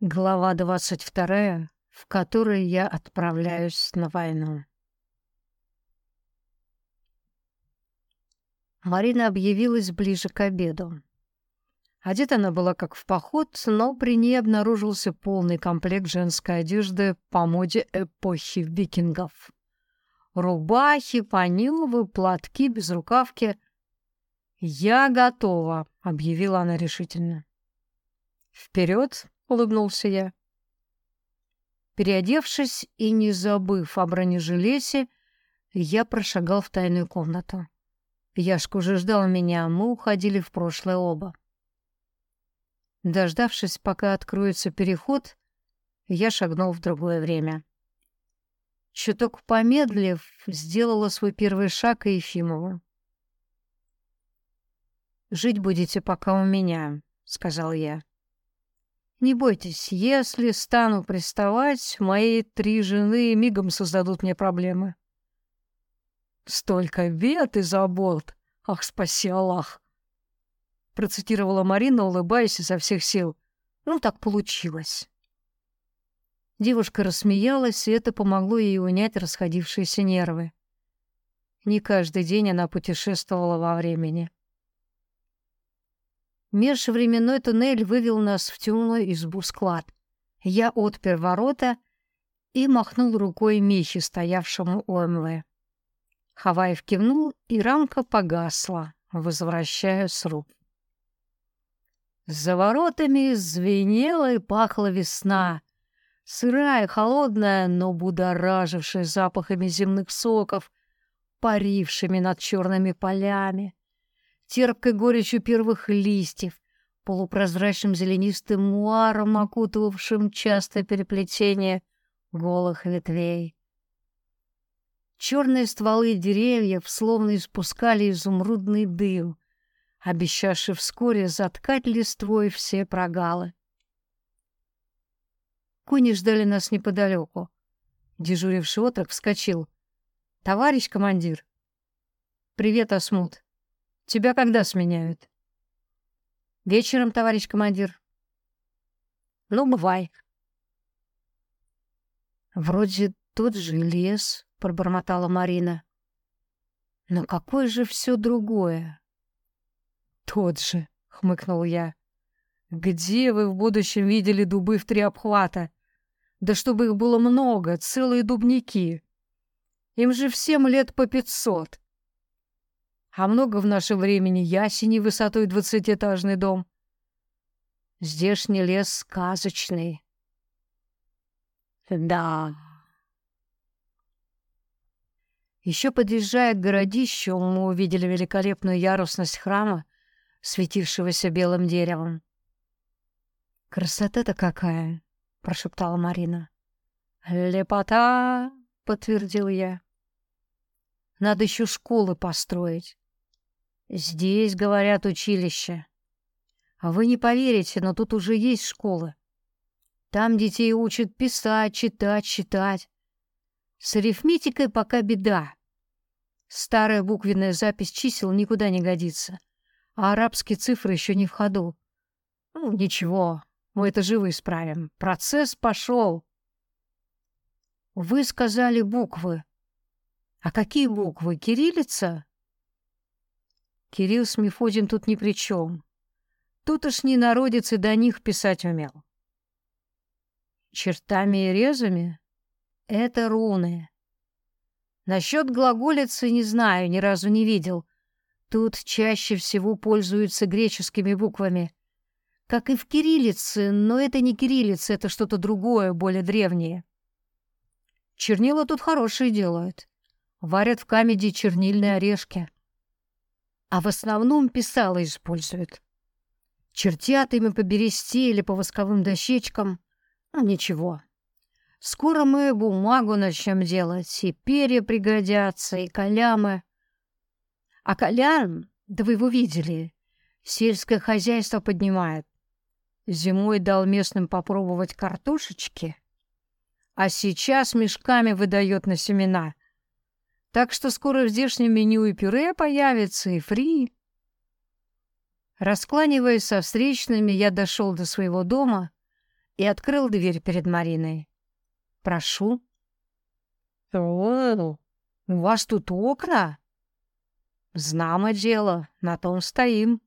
Глава двадцать вторая, в которой я отправляюсь на войну. Марина объявилась ближе к обеду. Одета она была как в поход, но при ней обнаружился полный комплект женской одежды по моде эпохи викингов. Рубахи, паниловы, платки, безрукавки. «Я готова», — объявила она решительно. «Вперед!» — улыбнулся я. Переодевшись и не забыв о бронежилете, я прошагал в тайную комнату. Яшка уже ждал меня, мы уходили в прошлое оба. Дождавшись, пока откроется переход, я шагнул в другое время. Чуток помедлив, сделала свой первый шаг и Ефимова. «Жить будете пока у меня», — сказал я. Не бойтесь, если стану приставать, мои три жены мигом создадут мне проблемы. Столько бед и забот. Ах, спаси Аллах. Процитировала Марина, улыбаясь изо всех сил. Ну, так получилось. Девушка рассмеялась, и это помогло ей унять расходившиеся нервы. Не каждый день она путешествовала во времени. Межвременной туннель вывел нас в темную избу-склад. Я отпер ворота и махнул рукой Михе, стоявшему у МВ. Хаваев кивнул, и рамка погасла, возвращая сруб. За воротами звенела и пахла весна. Сырая, холодная, но будоражившая запахами земных соков, парившими над черными полями терпкой горечью первых листьев, полупрозрачным зеленистым муаром, окутывавшим частое переплетение голых ветвей. Черные стволы деревьев словно испускали изумрудный дым, обещавший вскоре заткать листвой все прогалы. Куни ждали нас неподалеку. Дежуривший отрок вскочил. «Товарищ командир!» «Привет, Асмут!» Тебя когда сменяют? Вечером, товарищ командир. Ну, бывай. Вроде тот же лес, пробормотала Марина. Но какое же все другое? Тот же, хмыкнул я. Где вы в будущем видели дубы в три обхвата? Да чтобы их было много, целые дубники. Им же всем лет по пятьсот. А много в наше времени ясени высотой двадцатиэтажный дом. Здешний лес сказочный. Да. Еще подъезжая к городищу, мы увидели великолепную ярусность храма, светившегося белым деревом. «Красота-то какая!» — прошептала Марина. «Лепота!» — подтвердил я. «Надо еще школы построить. Здесь, говорят, училище. А вы не поверите, но тут уже есть школа. Там детей учат писать, читать, считать. С арифметикой пока беда. Старая буквенная запись чисел никуда не годится, а арабские цифры еще не в ходу. Ну, ничего, мы это живо исправим. Процесс пошел. Вы сказали буквы. А какие буквы? Кириллица? Кирилл с Мефодием тут ни при чем. Тутошний народец и до них писать умел. Чертами и резами — это руны. Насчет глаголицы не знаю, ни разу не видел. Тут чаще всего пользуются греческими буквами. Как и в кириллице, но это не кириллица, это что-то другое, более древнее. Чернила тут хорошие делают. Варят в камеди чернильные орешки а в основном писала используют. Чертят ими по бересте или по восковым дощечкам. Ну, ничего. Скоро мы бумагу начнем делать, и перья пригодятся, и колямы. А колян, да вы его видели, сельское хозяйство поднимает. Зимой дал местным попробовать картошечки, а сейчас мешками выдает на семена. Так что скоро в здешнем меню и пюре появится, и фри. Раскланиваясь со встречными, я дошел до своего дома и открыл дверь перед Мариной. «Прошу». «О, у вас тут окна?» «Знамо дело, на том стоим».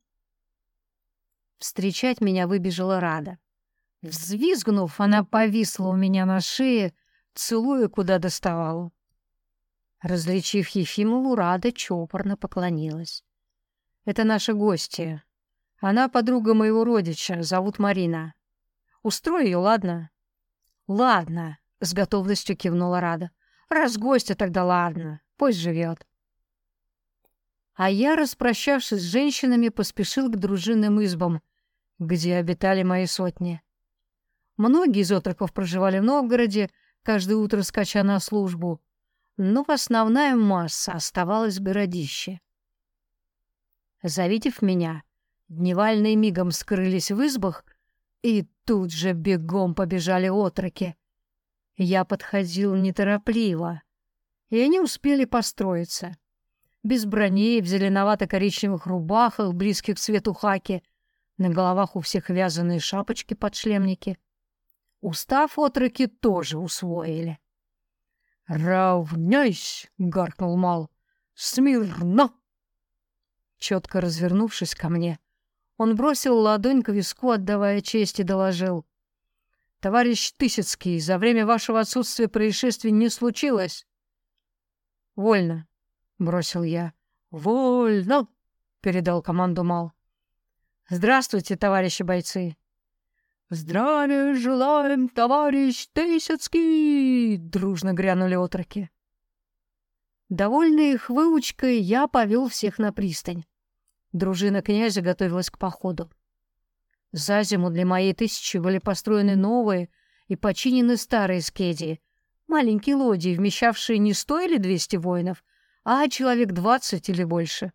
Встречать меня выбежала Рада. Взвизгнув, она повисла у меня на шее, целуя, куда доставала. Различив Ефимову, Рада чопорно поклонилась. «Это наша гостья. Она подруга моего родича, зовут Марина. Устрой ее, ладно?» «Ладно», — с готовностью кивнула Рада. «Раз гостья, тогда ладно. Пусть живет». А я, распрощавшись с женщинами, поспешил к дружинным избам, где обитали мои сотни. Многие из отроков проживали в Новгороде, каждое утро скача на службу, но основная масса оставалась в городище. Завидев меня, дневальные мигом скрылись в избах, и тут же бегом побежали отроки. Я подходил неторопливо, и они успели построиться. Без броней, в зеленовато-коричневых рубахах, близких к цвету хаки, на головах у всех вязаные шапочки-подшлемники. Устав отроки тоже усвоили. «Равняйсь!» — гаркнул Мал. «Смирно!» Четко развернувшись ко мне, он бросил ладонь к виску, отдавая честь, и доложил. «Товарищ Тысяцкий, за время вашего отсутствия происшествий не случилось?» «Вольно», — бросил я. «Вольно!» — передал команду Мал. «Здравствуйте, товарищи бойцы!» «Здравия желаем, товарищ Тысяцкий!» — дружно грянули отроки. Довольный их выучкой, я повел всех на пристань. Дружина князя готовилась к походу. За зиму для моей тысячи были построены новые и починены старые скеди, маленькие лодии, вмещавшие не сто или двести воинов, а человек двадцать или больше.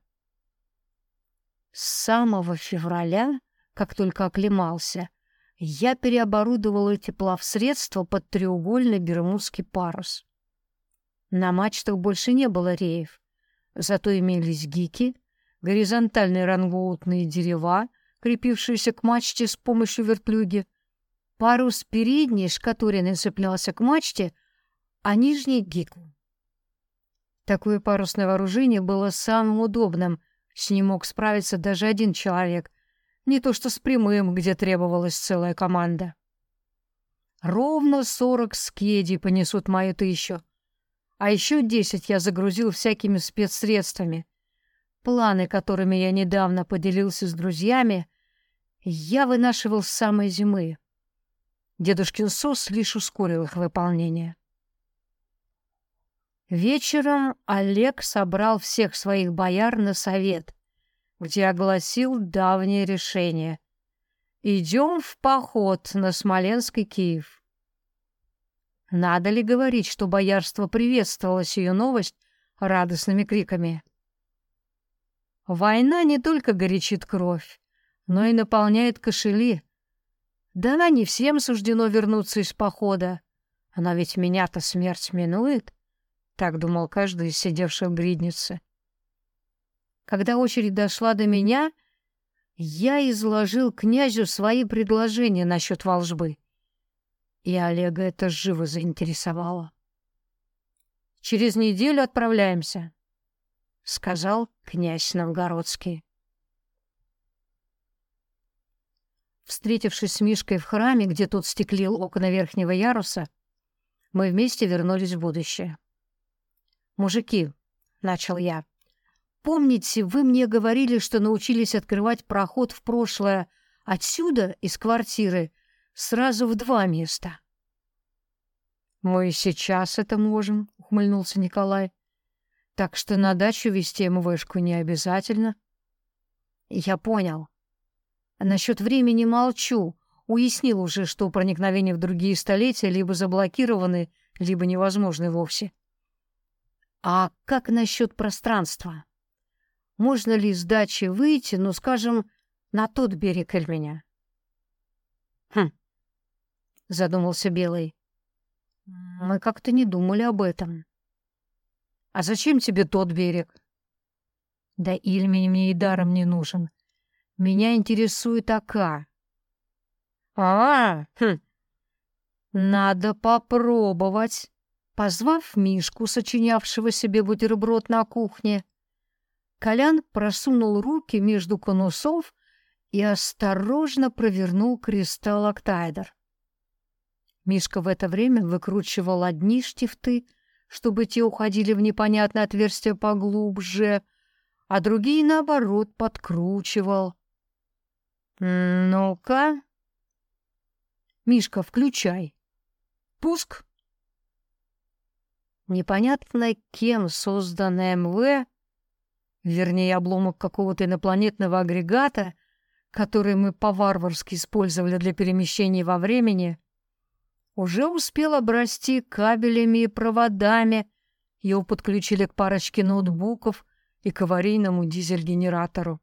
С самого февраля, как только оклемался, я переоборудовал эти плавсредства под треугольный бермудский парус. На мачтах больше не было реев, зато имелись гики, горизонтальные рангоутные дерева, крепившиеся к мачте с помощью вертлюги, парус передний, шкатуренный цеплялся к мачте, а нижний — гику. Такое парусное вооружение было самым удобным, с ним мог справиться даже один человек, не то что с прямым, где требовалась целая команда. Ровно сорок скеди понесут мою тысячу. А еще десять я загрузил всякими спецсредствами. Планы, которыми я недавно поделился с друзьями, я вынашивал с самой зимы. Дедушкин сос лишь ускорил их выполнение. Вечером Олег собрал всех своих бояр на совет где огласил давнее решение. Идем в поход на Смоленский Киев. Надо ли говорить, что боярство приветствовало сию новость радостными криками? Война не только горячит кровь, но и наполняет кошели. Да не всем суждено вернуться из похода. Она ведь меня-то смерть минует, — так думал каждый из сидевших в гриднице. Когда очередь дошла до меня, я изложил князю свои предложения насчет волжбы. И Олега это живо заинтересовало. «Через неделю отправляемся», — сказал князь Новгородский. Встретившись с Мишкой в храме, где тот стеклил окна верхнего яруса, мы вместе вернулись в будущее. «Мужики», — начал я, — Помните, вы мне говорили, что научились открывать проход в прошлое отсюда, из квартиры, сразу в два места? Мы сейчас это можем, ухмыльнулся Николай. Так что на дачу вести МВшку не обязательно. Я понял. Насчет времени молчу. Уяснил уже, что проникновения в другие столетия либо заблокированы, либо невозможны вовсе. А как насчет пространства? Можно ли с дачи выйти, ну, скажем, на тот берег Эльменя. Хм, задумался Белый. Мы как-то не думали об этом. А зачем тебе тот берег? Да Ильмень мне и даром не нужен. Меня интересует Ака. А, -а, -а хм, Надо попробовать. Позвав Мишку, сочинявшего себе бутерброд на кухне, Колян просунул руки между конусов и осторожно провернул кристалл Октайдер. Мишка в это время выкручивал одни штифты, чтобы те уходили в непонятное отверстие поглубже, а другие, наоборот, подкручивал. «Ну-ка!» «Мишка, включай!» «Пуск!» Непонятно кем созданное МВ вернее, обломок какого-то инопланетного агрегата, который мы по-варварски использовали для перемещения во времени, уже успел обрасти кабелями и проводами, его подключили к парочке ноутбуков и к аварийному дизель-генератору.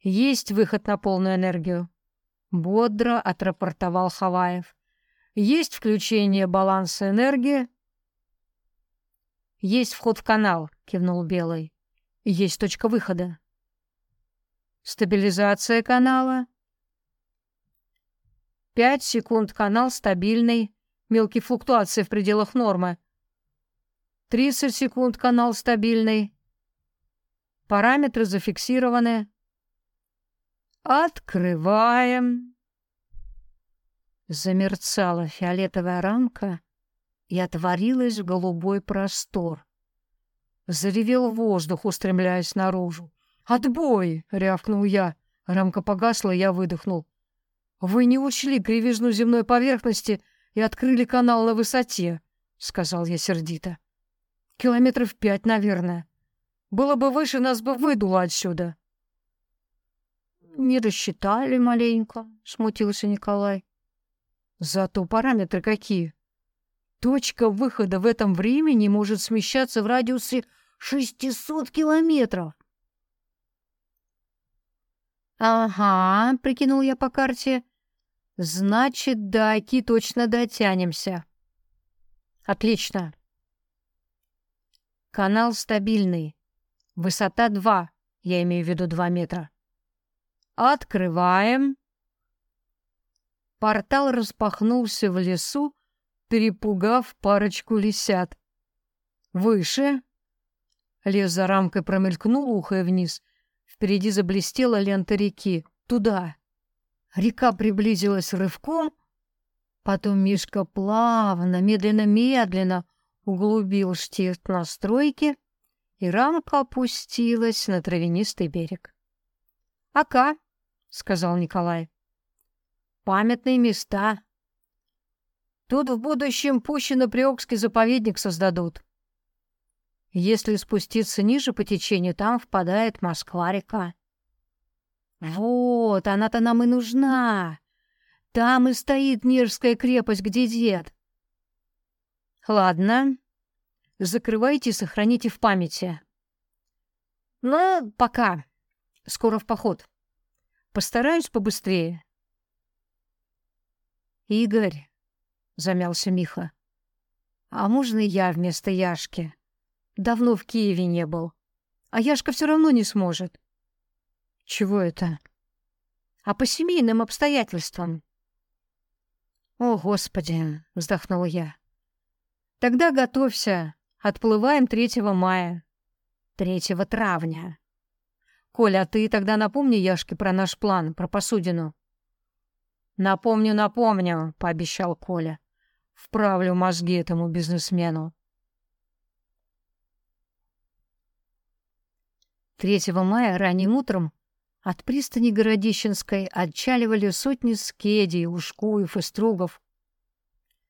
«Есть выход на полную энергию», — бодро отрапортовал Хаваев. «Есть включение баланса энергии, «Есть вход в канал», — кивнул Белый. «Есть точка выхода». «Стабилизация канала». «Пять секунд канал стабильный, мелкие флуктуации в пределах нормы». «Тридцать секунд канал стабильный». Параметры зафиксированы. Открываем. Замерцала фиолетовая рамка, и отворилась в голубой простор. Заревел воздух, устремляясь наружу. «Отбой!» — рявкнул я. Рамка погасла, я выдохнул. «Вы не учли кривизну земной поверхности и открыли канал на высоте», — сказал я сердито. «Километров пять, наверное. Было бы выше, нас бы выдуло отсюда». «Не рассчитали маленько», — смутился Николай. «Зато параметры какие. Точка выхода в этом времени может смещаться в радиусе 600 километров. «Ага», — прикинул я по карте, — «значит, до Аки точно дотянемся». «Отлично». Канал стабильный. Высота 2, я имею в виду 2 метра. Открываем. Портал распахнулся в лесу, перепугав парочку лисят. Выше. Лес за рамкой промелькнул, ухая вниз. Впереди заблестела лента реки. Туда. Река приблизилась рывком. Потом Мишка плавно, медленно-медленно углубил штирт настройки, и рамка опустилась на травянистый берег. «Ака», — сказал Николай. «Памятные места, Тут в будущем Пущино-Приокский заповедник создадут. Если спуститься ниже по течению, там впадает Москва-река. Вот, она-то нам и нужна. Там и стоит Нежская крепость, где дед. Ладно, закрывайте и сохраните в памяти. Ну, пока. Скоро в поход. Постараюсь побыстрее. Игорь, — замялся Миха. «А можно я вместо Яшки? Давно в Киеве не был. А Яшка все равно не сможет». «Чего это?» «А по семейным обстоятельствам». «О, Господи!» — вздохнула я. «Тогда готовься. Отплываем 3 мая. 3 травня. Коля, а ты тогда напомни Яшке про наш план, про посудину». «Напомню, напомню», — пообещал Коля. Вправлю мозги этому бизнесмену. 3 мая ранним утром от пристани Городищенской отчаливали сотни скедей, ушкуев и стругов.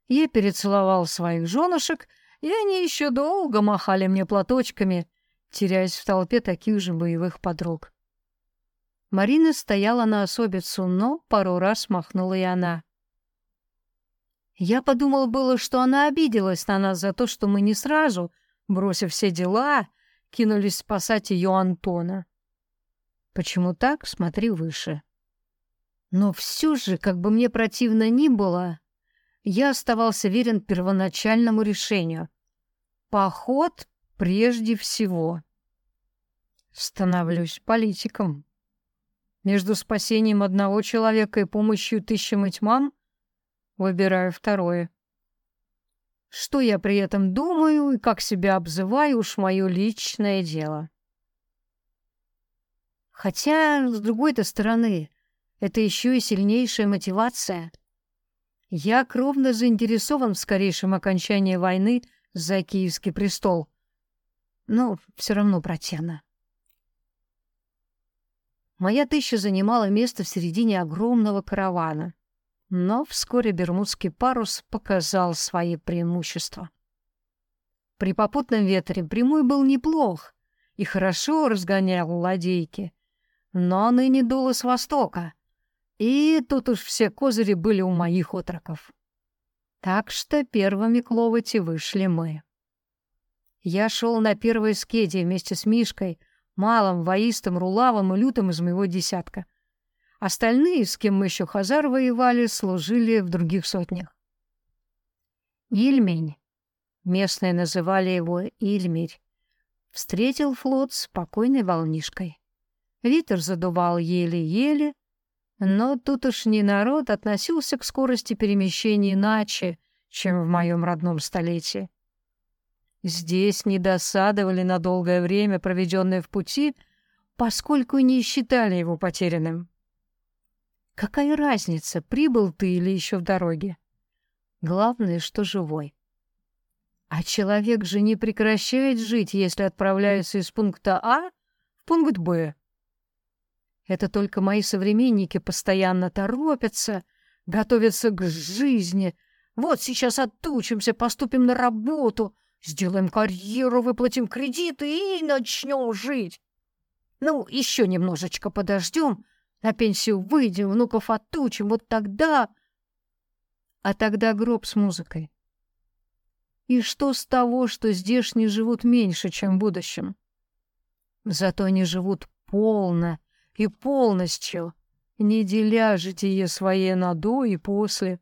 Я перецеловал своих женушек, и они еще долго махали мне платочками, теряясь в толпе таких же боевых подруг. Марина стояла на особицу, но пару раз махнула и она. Я подумал было, что она обиделась на нас за то, что мы не сразу, бросив все дела, кинулись спасать ее Антона. Почему так? Смотри выше. Но все же, как бы мне противно ни было, я оставался верен первоначальному решению. Поход прежде всего. Становлюсь политиком. Между спасением одного человека и помощью тысячам и тьмам Выбираю второе. Что я при этом думаю и как себя обзываю, уж мое личное дело. Хотя, с другой-то стороны, это еще и сильнейшая мотивация. Я кровно заинтересован в скорейшем окончании войны за Киевский престол. Но все равно противно. Моя тысяча занимала место в середине огромного каравана. Но вскоре Бермудский парус показал свои преимущества. При попутном ветре прямой был неплох и хорошо разгонял ладейки, но ныне дуло с востока, и тут уж все козыри были у моих отроков. Так что первыми к Ловоти вышли мы. Я шел на первой скеде вместе с Мишкой, малым, воистым, рулавом и лютым из моего десятка. Остальные, с кем еще хазар воевали, служили в других сотнях. Ильмень, местные называли его Ильмирь, встретил флот спокойной волнишкой. Ветер задувал еле-еле, но тутошний народ относился к скорости перемещения иначе, чем в моем родном столетии. Здесь не досадовали на долгое время, проведенное в пути, поскольку не считали его потерянным. Какая разница, прибыл ты или еще в дороге? Главное, что живой. А человек же не прекращает жить, если отправляется из пункта А в пункт Б. Это только мои современники постоянно торопятся, готовятся к жизни. Вот сейчас отучимся, поступим на работу — Сделаем карьеру, выплатим кредиты и начнем жить. Ну, еще немножечко подождем, на пенсию выйдем, внуков отучим, вот тогда... А тогда гроб с музыкой. И что с того, что здешние живут меньше, чем в будущем? Зато они живут полно и полностью, не деля житие свое на до и после.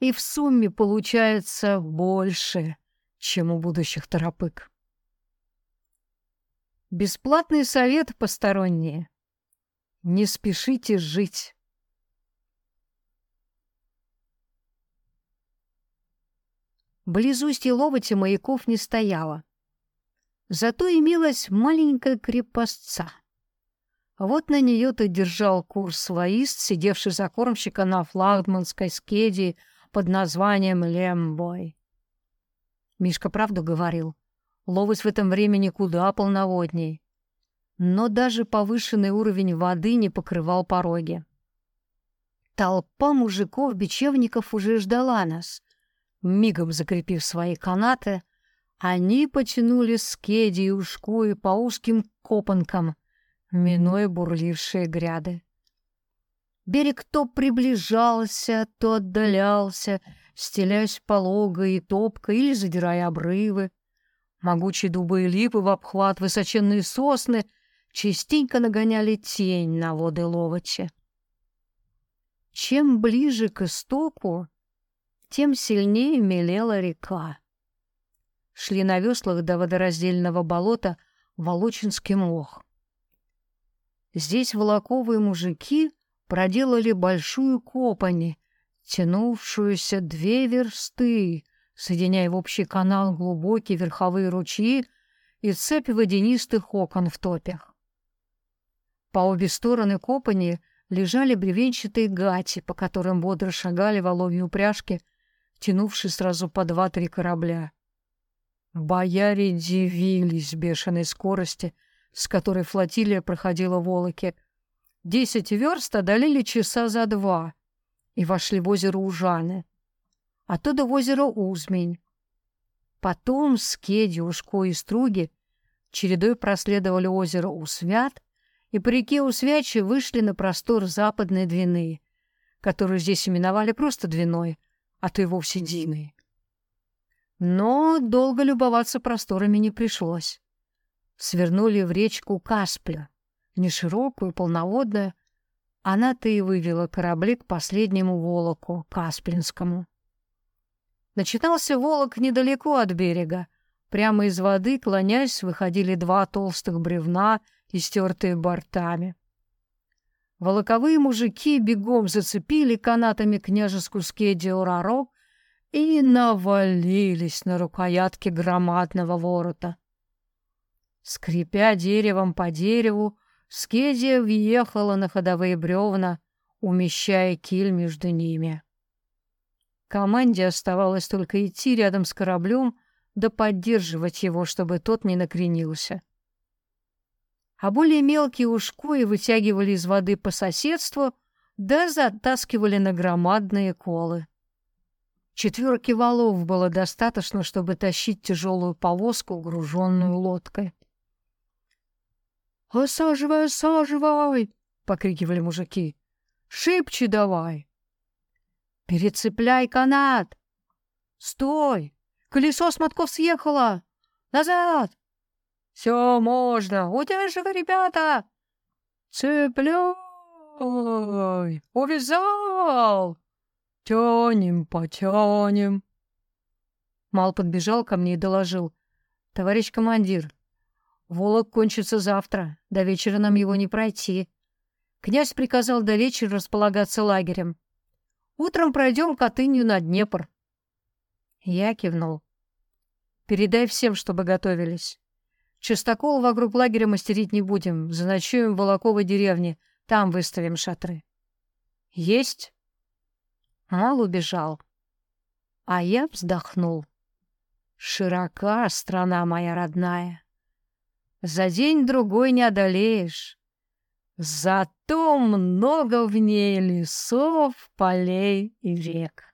И в сумме получается больше — чем у будущих торопык. Бесплатный совет посторонние. Не спешите жить. Близ устья маяков не стояло. Зато имелась маленькая крепостца. Вот на нее-то держал курс воист, сидевший за кормщика на флагманской скеде под названием Лембой. Мишка правду говорил. Ловость в этом времени куда полноводней. Но даже повышенный уровень воды не покрывал пороги. Толпа мужиков-бечевников уже ждала нас. Мигом закрепив свои канаты, они потянули скеди и ушкуи по узким копанкам, минуя бурлившие гряды. Берег то приближался, то отдалялся, стелясь полого и топко или задирая обрывы. Могучие дубы и липы в обхват, высоченные сосны частенько нагоняли тень на воды Ловочи. Чем ближе к истоку, тем сильнее мелела река. Шли на веслах до водораздельного болота Волочинский мох. Здесь волоковые мужики проделали большую копань, тянувшуюся две версты, соединяя в общий канал глубокие верховые ручьи и цепь водянистых окон в топях. По обе стороны копани лежали бревенчатые гати, по которым бодро шагали воловьи упряжки, тянувшие сразу по два-три корабля. Бояре дивились бешеной скорости, с которой флотилия проходила волоки. Десять верст одолели часа за два, и вошли в озеро Ужаны, оттуда в озеро Узмень. Потом с Кеди, Ушко и Струги чередой проследовали озеро Усвят и по реке Усвячи вышли на простор западной Двины, которую здесь именовали просто Двиной, а то и вовсе Диной. Но долго любоваться просторами не пришлось. Свернули в речку Каспля, неширокую, полноводную, она-то и вывела корабли к последнему волоку, Касплинскому. Начинался волок недалеко от берега. Прямо из воды, клонясь, выходили два толстых бревна, истертые бортами. волоковые мужики бегом зацепили канатами княжескую скедию Раро и навалились на рукоятки громадного ворота. Скрипя деревом по дереву, скедия въехала на ходовые бревна, умещая киль между ними. Команде оставалось только идти рядом с кораблем да поддерживать его, чтобы тот не накренился. А более мелкие ушкуи вытягивали из воды по соседству да затаскивали на громадные колы. Четверки валов было достаточно, чтобы тащить тяжелую повозку, груженную лодкой. «Осаживай, осаживай!» — покрикивали мужики. «Шибче давай!» «Перецепляй канат!» «Стой! Колесо с мотков съехало! Назад!» «Все можно! Удерживай, ребята!» «Цепляй! Увязал!» Тянем, потянем. Мал подбежал ко мне и доложил. Товарищ командир, Волок кончится завтра. До вечера нам его не пройти. Князь приказал до вечера располагаться лагерем. Утром пройдем Катынью на Днепр. Я кивнул. Передай всем, чтобы готовились. Частокол вокруг лагеря мастерить не будем. Заночуем в Волоковой деревне. Там выставим шатры. Есть? Мал убежал. А я вздохнул. Широка страна моя родная. За день-другой не одолеешь. Зато много в ней лесов, полей и рек.